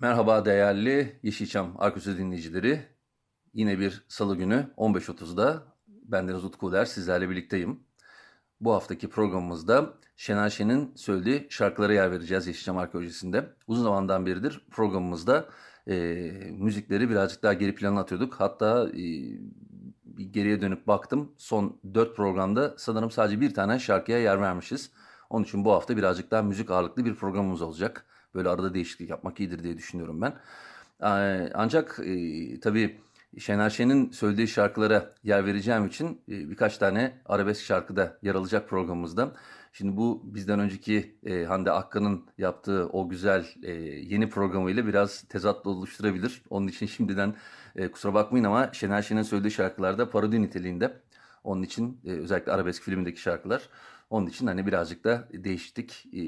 Merhaba değerli Yeşilçam Arkusuz dinleyicileri. Yine bir salı günü 15.30'da bendeniz Utku Der sizlerle birlikteyim. Bu haftaki programımızda Şener Şen'in söylediği şarkılara yer vereceğiz Yeşilçam Arkeolojisi'nde. Uzun zamandan beridir programımızda e, müzikleri birazcık daha geri plana atıyorduk. Hatta e, geriye dönüp baktım son 4 programda sanırım sadece bir tane şarkıya yer vermişiz. Onun için bu hafta birazcık daha müzik ağırlıklı bir programımız olacak. Böyle arada değişiklik yapmak iyidir diye düşünüyorum ben. Ancak e, tabii Şener Şen'in söylediği şarkılara yer vereceğim için e, birkaç tane arabesk şarkıda yer alacak programımızda. Şimdi bu bizden önceki e, Hande Akka'nın yaptığı o güzel e, yeni programıyla biraz tezat oluşturabilir. Onun için şimdiden e, kusura bakmayın ama Şener Şen'in söylediği şarkılarda parodi niteliğinde. Onun için e, özellikle arabesk filmindeki şarkılar. Onun için hani birazcık da değişiklik e,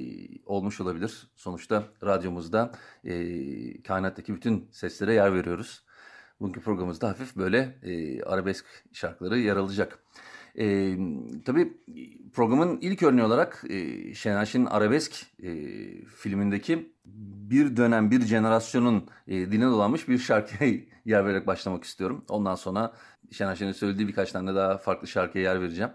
olmuş olabilir. Sonuçta radyomuzda e, kainattaki bütün seslere yer veriyoruz. Bugünkü programımızda hafif böyle e, arabesk şarkıları yer alacak. E, tabii programın ilk örneği olarak e, Şener Şen'in arabesk e, filmindeki bir dönem bir jenerasyonun e, diline dolanmış bir şarkıya yer vererek başlamak istiyorum. Ondan sonra Şener Şen'in söylediği birkaç tane daha farklı şarkıya yer vereceğim.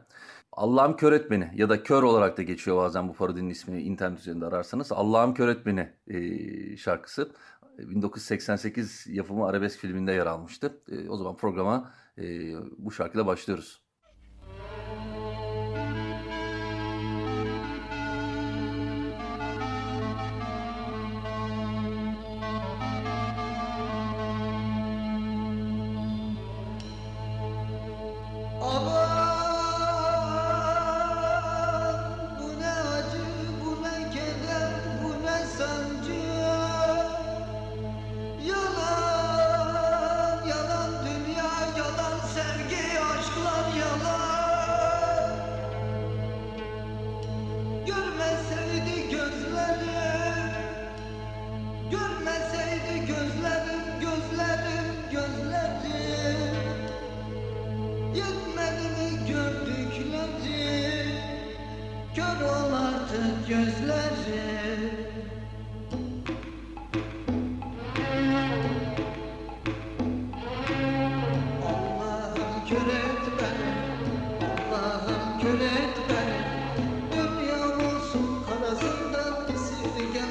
Allah'ım kör et beni ya da kör olarak da geçiyor bazen bu parodinin ismini internet üzerinde ararsanız. Allah'ım kör et beni e, şarkısı. 1988 yapımı arabesk filminde yer almıştı. E, o zaman programa e, bu şarkıyla başlıyoruz.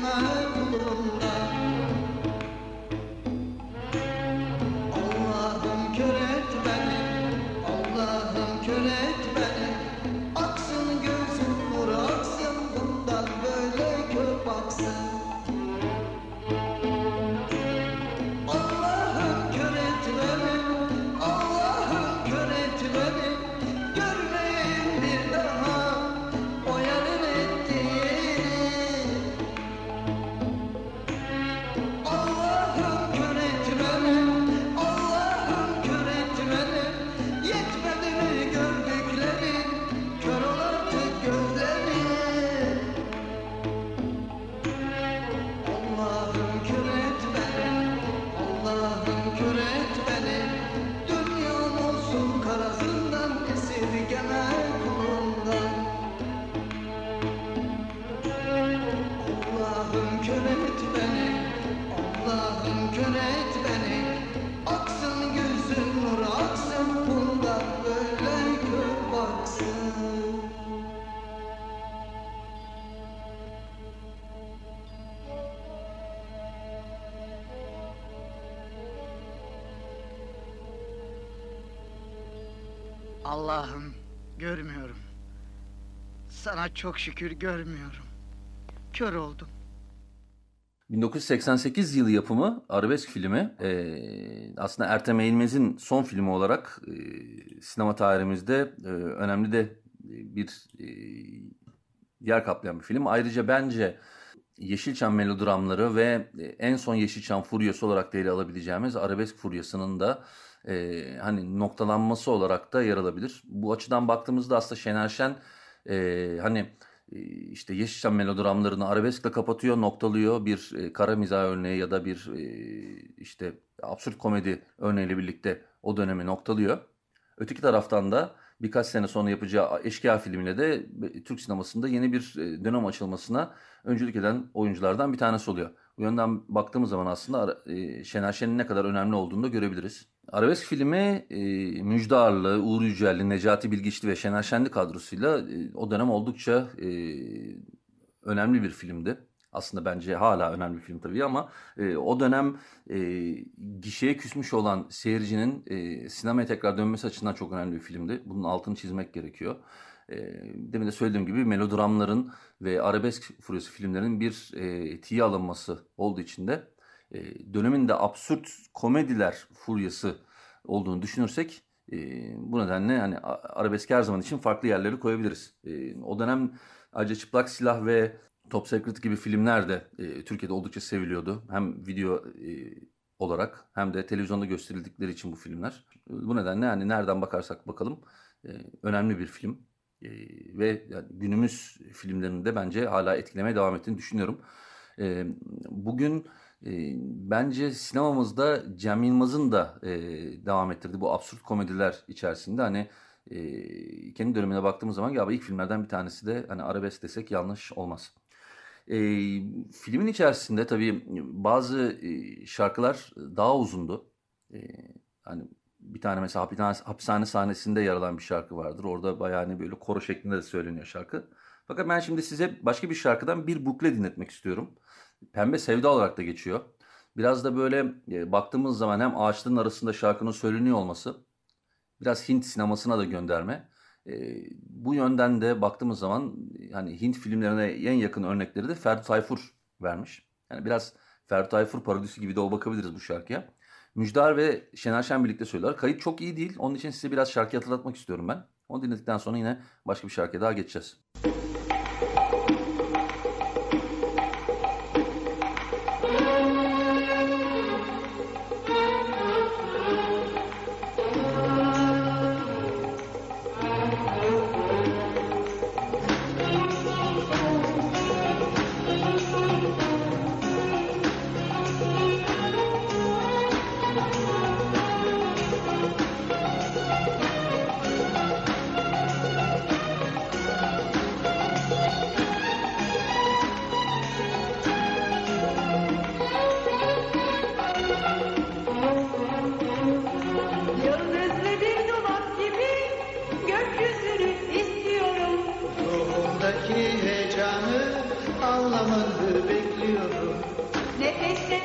Allah'ım çok şükür görmüyorum. Kör oldum. 1988 yılı yapımı arabesk filmi e, aslında Ertem Eğilmez'in son filmi olarak e, sinema tarihimizde e, önemli de bir e, yer kaplayan bir film. Ayrıca bence Yeşilçam melodramları ve e, en son Yeşilçam furyası olarak da ele alabileceğimiz arabesk furyasının da e, hani noktalanması olarak da yer alabilir. Bu açıdan baktığımızda aslında Şener Şen e, hani e, işte Yeşilçam melodramlarını arabeskle kapatıyor, noktalıyor. Bir e, kara mizah örneği ya da bir e, işte absürt komedi örneğiyle birlikte o dönemi noktalıyor. Öteki taraftan da birkaç sene sonra yapacağı Eşkıya filmiyle de Türk sinemasında yeni bir e, dönem açılmasına öncülük eden oyunculardan bir tanesi oluyor. Bu yönden baktığımız zaman aslında e, Şener Şen'in ne kadar önemli olduğunu da görebiliriz. Arabesk filmi e, Müjde Arlı, Uğur Yücelli, Necati Bilgiçli ve Şener Şenli kadrosuyla e, o dönem oldukça e, önemli bir filmdi. Aslında bence hala önemli bir film tabii ama e, o dönem e, gişeye küsmüş olan seyircinin e, sinemaya tekrar dönmesi açısından çok önemli bir filmdi. Bunun altını çizmek gerekiyor. E, demin de söylediğim gibi melodramların ve arabesk furyası filmlerin bir e, tiye alınması olduğu için de e, dönemin de absürt komediler furyası olduğunu düşünürsek e, bu nedenle hani arabesk her zaman için farklı yerleri koyabiliriz. E, o dönem ayrıca Çıplak Silah ve Top Secret gibi filmler de e, Türkiye'de oldukça seviliyordu. Hem video e, olarak hem de televizyonda gösterildikleri için bu filmler. Bu nedenle yani nereden bakarsak bakalım e, önemli bir film. E, ve günümüz filmlerinde bence hala etkilemeye devam ettiğini düşünüyorum. E, bugün e, bence sinemamızda Cem Yılmaz'ın da e, devam ettirdiği bu absürt komediler içerisinde hani e, kendi dönemine baktığımız zaman galiba ilk filmlerden bir tanesi de hani arabesk desek yanlış olmaz. E, filmin içerisinde tabii bazı e, şarkılar daha uzundu. E, hani bir tane mesela hapishane, hapishane sahnesinde yer alan bir şarkı vardır. Orada bayağı hani böyle koro şeklinde de söyleniyor şarkı. Fakat ben şimdi size başka bir şarkıdan bir bukle dinletmek istiyorum. Pembe Sevda olarak da geçiyor. Biraz da böyle e, baktığımız zaman hem ağaçların arasında şarkının söyleniyor olması biraz Hint sinemasına da gönderme. E, bu yönden de baktığımız zaman hani Hint filmlerine en yakın örnekleri de Ferdi Tayfur vermiş. Yani biraz Ferdi Tayfur parodisi gibi de o bakabiliriz bu şarkıya. Müjdar ve Şener Şen birlikte söylüyorlar. Kayıt çok iyi değil. Onun için size biraz şarkı hatırlatmak istiyorum ben. Onu dinledikten sonra yine başka bir şarkıya daha geçeceğiz.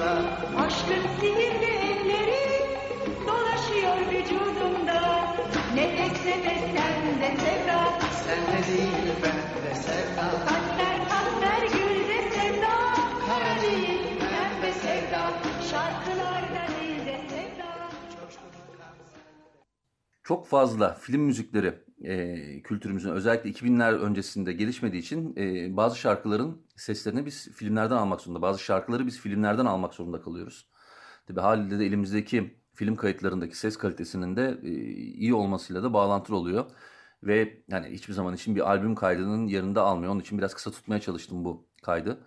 altında Aşkın sihirli elleri Dolaşıyor vücudumda. Ne tekse de sende sevda. Sende değil bende sevda. Kalpler kalpler gülde sevda. Kara değil pembe sevda. Şarkılarda dilde sevda. Çok fazla film müzikleri e, kültürümüzün özellikle 2000'ler öncesinde gelişmediği için e, bazı şarkıların seslerini biz filmlerden almak zorunda, bazı şarkıları biz filmlerden almak zorunda kalıyoruz. Tabi haliyle de elimizdeki film kayıtlarındaki ses kalitesinin de e, iyi olmasıyla da bağlantılı oluyor. Ve yani hiçbir zaman için bir albüm kaydının yerinde almıyor. Onun için biraz kısa tutmaya çalıştım bu kaydı.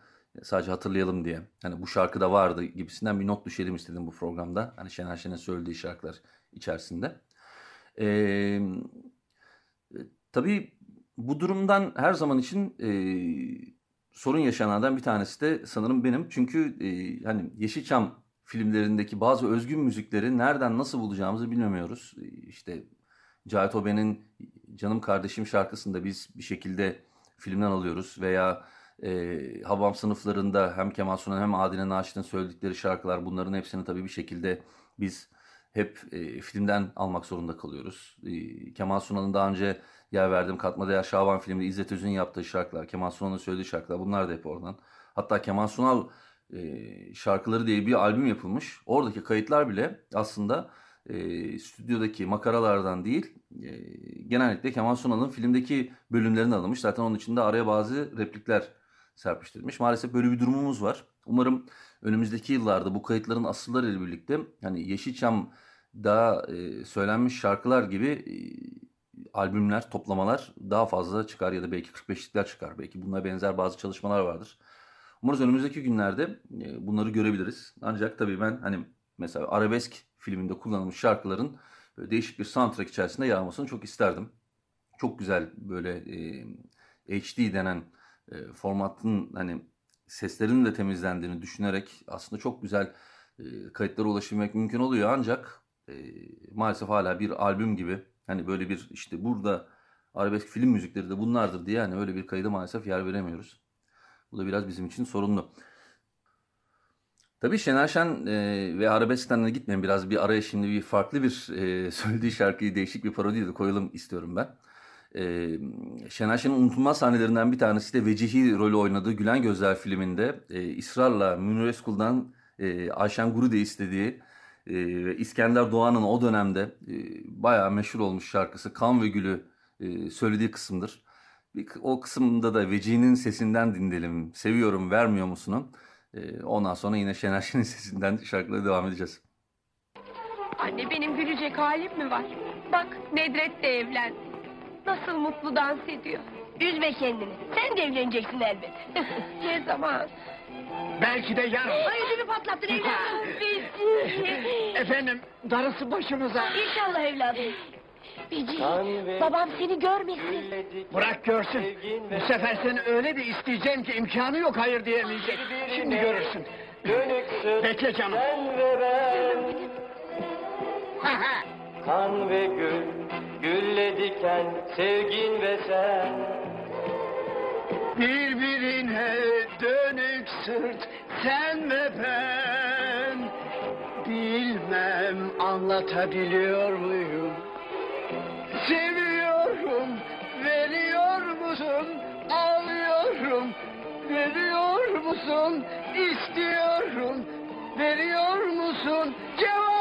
Sadece hatırlayalım diye. Hani bu şarkıda vardı gibisinden bir not düşelim istedim bu programda. Hani Şener Şen'in söylediği şarkılar içerisinde. Ee, tabii bu durumdan her zaman için e, sorun yaşananlardan bir tanesi de sanırım benim. Çünkü e, hani Yeşilçam filmlerindeki bazı özgün müzikleri nereden nasıl bulacağımızı bilmiyoruz. E, işte Cahit Oben'in Canım Kardeşim şarkısında biz bir şekilde filmden alıyoruz veya e, Habam sınıflarında hem Kemal Sunal hem Adile Naşit'in söyledikleri şarkılar bunların hepsini tabii bir şekilde biz hep e, filmden almak zorunda kalıyoruz. E, Kemal Sunal'ın daha önce yer verdiğim Katma Değer Şaban filminde İzzet Öz'ün yaptığı şarkılar, Kemal Sunal'ın söylediği şarkılar bunlar da hep oradan. Hatta Kemal Sunal e, şarkıları diye bir albüm yapılmış. Oradaki kayıtlar bile aslında e, stüdyodaki makaralardan değil e, genellikle Kemal Sunal'ın filmdeki bölümlerinden alınmış. Zaten onun içinde araya bazı replikler serpiştirilmiş. Maalesef böyle bir durumumuz var. Umarım önümüzdeki yıllarda bu kayıtların asıllarıyla birlikte hani Yeşilçam'da e, söylenmiş şarkılar gibi e, albümler, toplamalar daha fazla çıkar ya da belki 45'likler çıkar. Belki buna benzer bazı çalışmalar vardır. Umarız önümüzdeki günlerde e, bunları görebiliriz. Ancak tabii ben hani mesela arabesk filminde kullanılmış şarkıların böyle değişik bir soundtrack içerisinde yer almasını çok isterdim. Çok güzel böyle e, HD denen e, formatın hani seslerinin de temizlendiğini düşünerek aslında çok güzel e, kayıtlara ulaşabilmek mümkün oluyor ancak e, maalesef hala bir albüm gibi hani böyle bir işte burada arabesk film müzikleri de bunlardır diye hani öyle bir kayıda maalesef yer veremiyoruz. Bu da biraz bizim için sorunlu. Tabii Şener Şen e, ve Arabesk'ten de gitmeyin. Biraz bir araya şimdi bir farklı bir e, söylediği şarkıyı değişik bir parodiyle koyalım istiyorum ben. E, Şener Şen'in unutulmaz sahnelerinden bir tanesi de Vecihi rolü oynadığı Gülen Gözler filminde e, ısrarla Münir Özkul'dan e, Ayşen Guru de istediği e, İskender Doğan'ın o dönemde e, bayağı meşhur olmuş şarkısı Kan ve Gül'ü e, söylediği kısımdır. Bir, o kısımda da Vecihi'nin sesinden dinleyelim. Seviyorum vermiyor musun'u. Ee, ondan sonra yine Şener Şen'in sesinden şarkılara devam edeceğiz. Anne benim gülecek halim mi var? Bak Nedret de evlendi. Nasıl mutlu dans ediyor. Üzme kendini. Sen de evleneceksin elbet. Ne zaman? Belki de yarın. Ay ödümü patlattın evladım. Efendim darısı başımıza. İnşallah evladım. Bici, babam seni görmesin. Bırak görsün. Bu sefer seni öyle bir isteyeceğim ki imkanı yok hayır diyemeyecek. Şimdi görürsün. Bekle canım. Kan ve gül, gülle diken, sevgin ve sen. Birbirine dönük sırt sen ve ben. Bilmem anlatabiliyor muyum? Seviyorum, veriyor musun? Ağlıyorum, veriyor musun? İstiyorum, veriyor musun? Cevap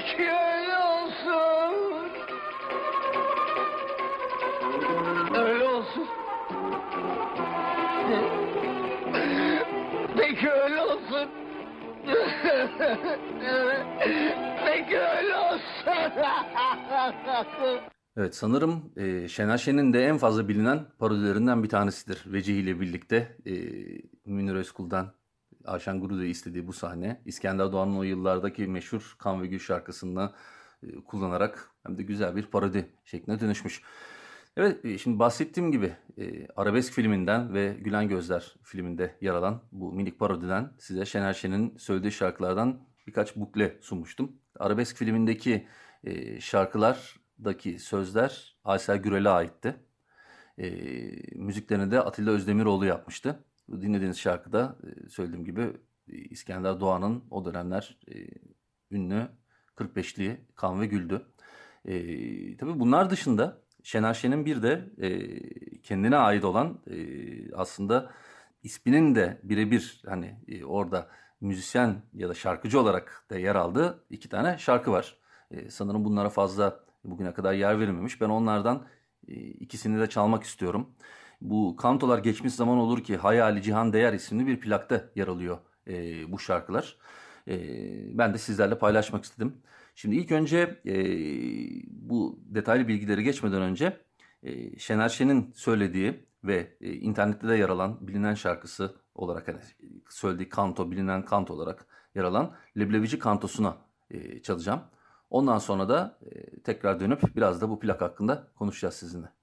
Öyle olsun. Öyle olsun. Peki öyle olsun. Peki. Evet sanırım e, Şener Şen'in de en fazla bilinen parodilerinden bir tanesidir. Vecihi ile birlikte e, Münir Özkul'dan Ayşen Guru'da istediği bu sahne. İskender Doğan'ın o yıllardaki meşhur Kan ve Gül şarkısını e, kullanarak hem de güzel bir parodi şekline dönüşmüş. Evet e, şimdi bahsettiğim gibi e, Arabesk filminden ve Gülen Gözler filminde yer alan bu minik parodiden size Şener Şen'in söylediği şarkılardan birkaç bukle sunmuştum. Arabesk filmindeki şarkılardaki sözler Aysel Gürel'e aitti. E, müziklerini de Atilla Özdemiroğlu yapmıştı. Dinlediğiniz şarkıda e, söylediğim gibi e, İskender Doğan'ın o dönemler e, ünlü 45'liği Kan ve Gül'dü. E, tabii bunlar dışında Şener Şen'in bir de e, kendine ait olan e, aslında isminin de birebir hani e, orada müzisyen ya da şarkıcı olarak da yer aldığı iki tane şarkı var. E, sanırım bunlara fazla bugüne kadar yer verilmemiş. Ben onlardan e, ikisini de çalmak istiyorum. Bu Kantolar Geçmiş Zaman Olur Ki Hayali Cihan Değer isimli bir plakta yer alıyor e, bu şarkılar. E, ben de sizlerle paylaşmak istedim. Şimdi ilk önce e, bu detaylı bilgileri geçmeden önce e, Şener Şen'in söylediği ve e, internette de yer alan bilinen şarkısı olarak hani söylediği kanto bilinen kanto olarak yer alan Leblebici kantosuna e, çalacağım. Ondan sonra da e, tekrar dönüp biraz da bu plak hakkında konuşacağız sizinle.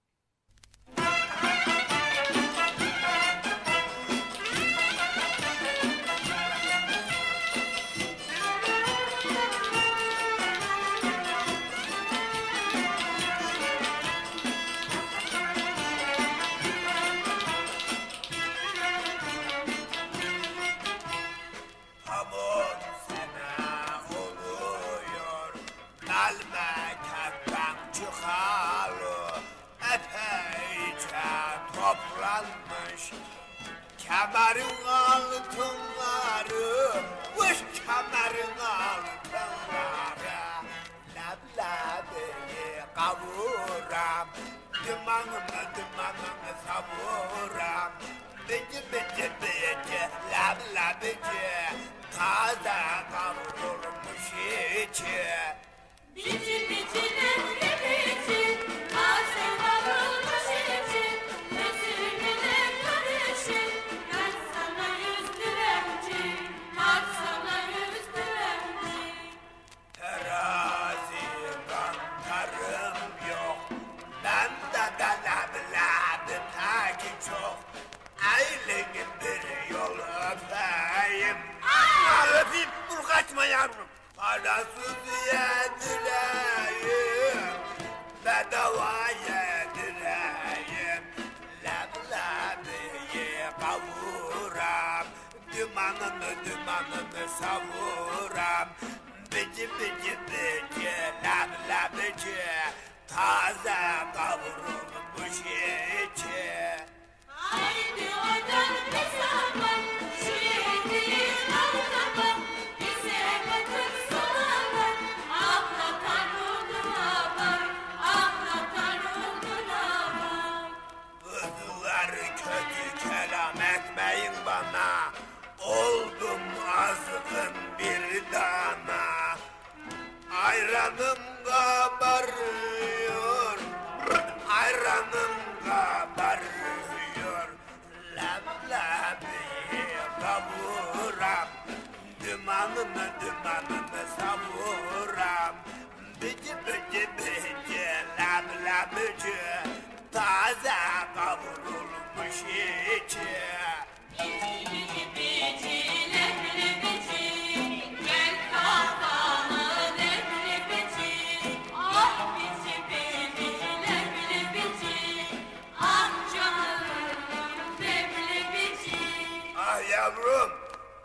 yavrum.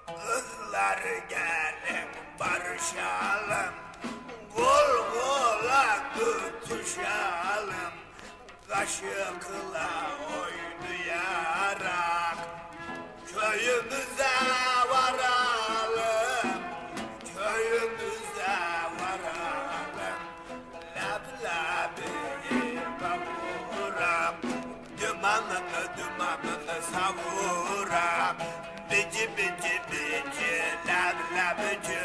Ihlar gelip barışalım. Kol kola tutuşalım. Kaşıkla oynayarak köyümüze gibi cibici leblebici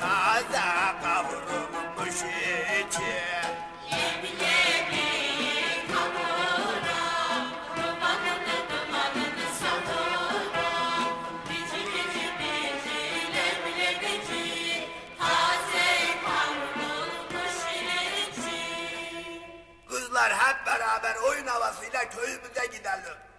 Taze kavrulmuş içi Leblebi kavuram Dumanını dumanını savuram Bici bici bici leblebici Taze kavrulmuş içi. Kızlar hep beraber oyun havasıyla köyümüze gidelim.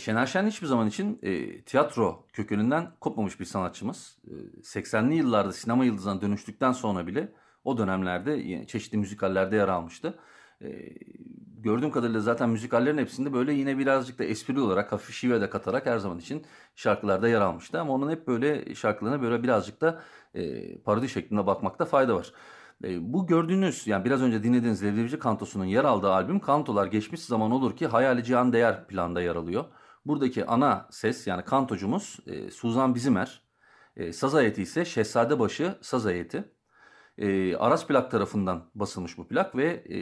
Şener Şen hiçbir zaman için e, tiyatro kökeninden kopmamış bir sanatçımız. E, 80'li yıllarda sinema yıldızına dönüştükten sonra bile o dönemlerde yani çeşitli müzikallerde yer almıştı. E, gördüğüm kadarıyla zaten müzikallerin hepsinde böyle yine birazcık da espri olarak hafif şive de katarak her zaman için şarkılarda yer almıştı. Ama onun hep böyle şarkılarına böyle birazcık da e, parodi şeklinde bakmakta fayda var. E, bu gördüğünüz yani biraz önce dinlediğiniz Levlevici Kantosu'nun yer aldığı albüm Kantolar Geçmiş Zaman Olur ki Hayali Cihan Değer planda yer alıyor. Buradaki ana ses yani kantocumuz e, Suzan Bizimer. E, saz heyeti ise Şehzadebaşı Saz heyeti. E, Aras Plak tarafından basılmış bu plak ve e,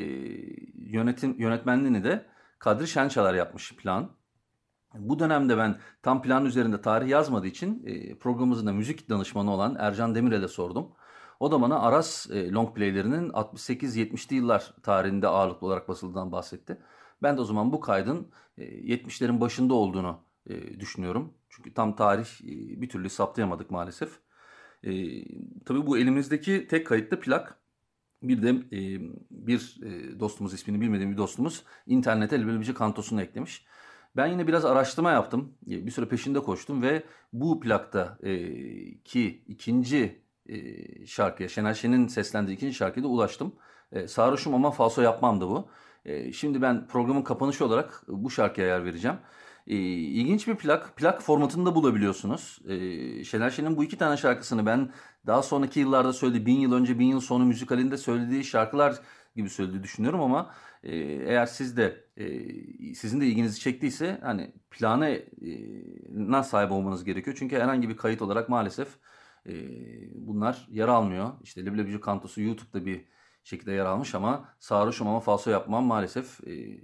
yönetim yönetmenliğini de Kadri Şençalar yapmış plan. Bu dönemde ben tam plan üzerinde tarih yazmadığı için e, programımızın da müzik danışmanı olan Ercan Demirel'e sordum. O da bana Aras e, long playlerinin 68-70'li yıllar tarihinde ağırlıklı olarak basıldığından bahsetti. Ben de o zaman bu kaydın e, 70'lerin başında olduğunu e, düşünüyorum. Çünkü tam tarih e, bir türlü saptayamadık maalesef. E, tabii bu elimizdeki tek kayıtlı plak. Bir de e, bir e, dostumuz ismini bilmediğim bir dostumuz internete Leblebici kantosunu eklemiş. Ben yine biraz araştırma yaptım. E, bir süre peşinde koştum ve bu plakta e, ki ikinci e, şarkıya, Şener Şen'in seslendiği ikinci şarkıya da ulaştım. E, sarhoşum ama falso yapmam da bu. E, şimdi ben programın kapanışı olarak bu şarkıya yer vereceğim. E, ilginç bir plak. Plak formatında bulabiliyorsunuz. E, Şener Şen'in bu iki tane şarkısını ben daha sonraki yıllarda söylediği, bin yıl önce bin yıl sonu müzikalinde söylediği şarkılar gibi söylediği düşünüyorum ama e, eğer siz de e, sizin de ilginizi çektiyse hani plana e, sahip olmanız gerekiyor. Çünkü herhangi bir kayıt olarak maalesef e, bunlar yer almıyor. İşte Leblebici Kantosu YouTube'da bir şekilde yer almış ama sarhoşum ama falso yapmam maalesef e,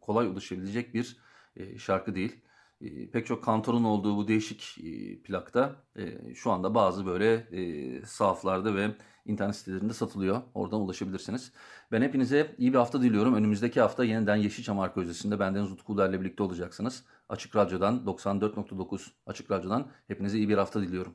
kolay ulaşabilecek bir e, şarkı değil. E, pek çok kantorun olduğu bu değişik e, plakta e, şu anda bazı böyle e, sahaflarda ve internet sitelerinde satılıyor. Oradan ulaşabilirsiniz. Ben hepinize iyi bir hafta diliyorum. Önümüzdeki hafta yeniden Yeşilçam Arkeolojisi'nde bendeniz Utku Uder'le birlikte olacaksınız. Açık Radyo'dan 94.9 Açık Radyo'dan hepinize iyi bir hafta diliyorum.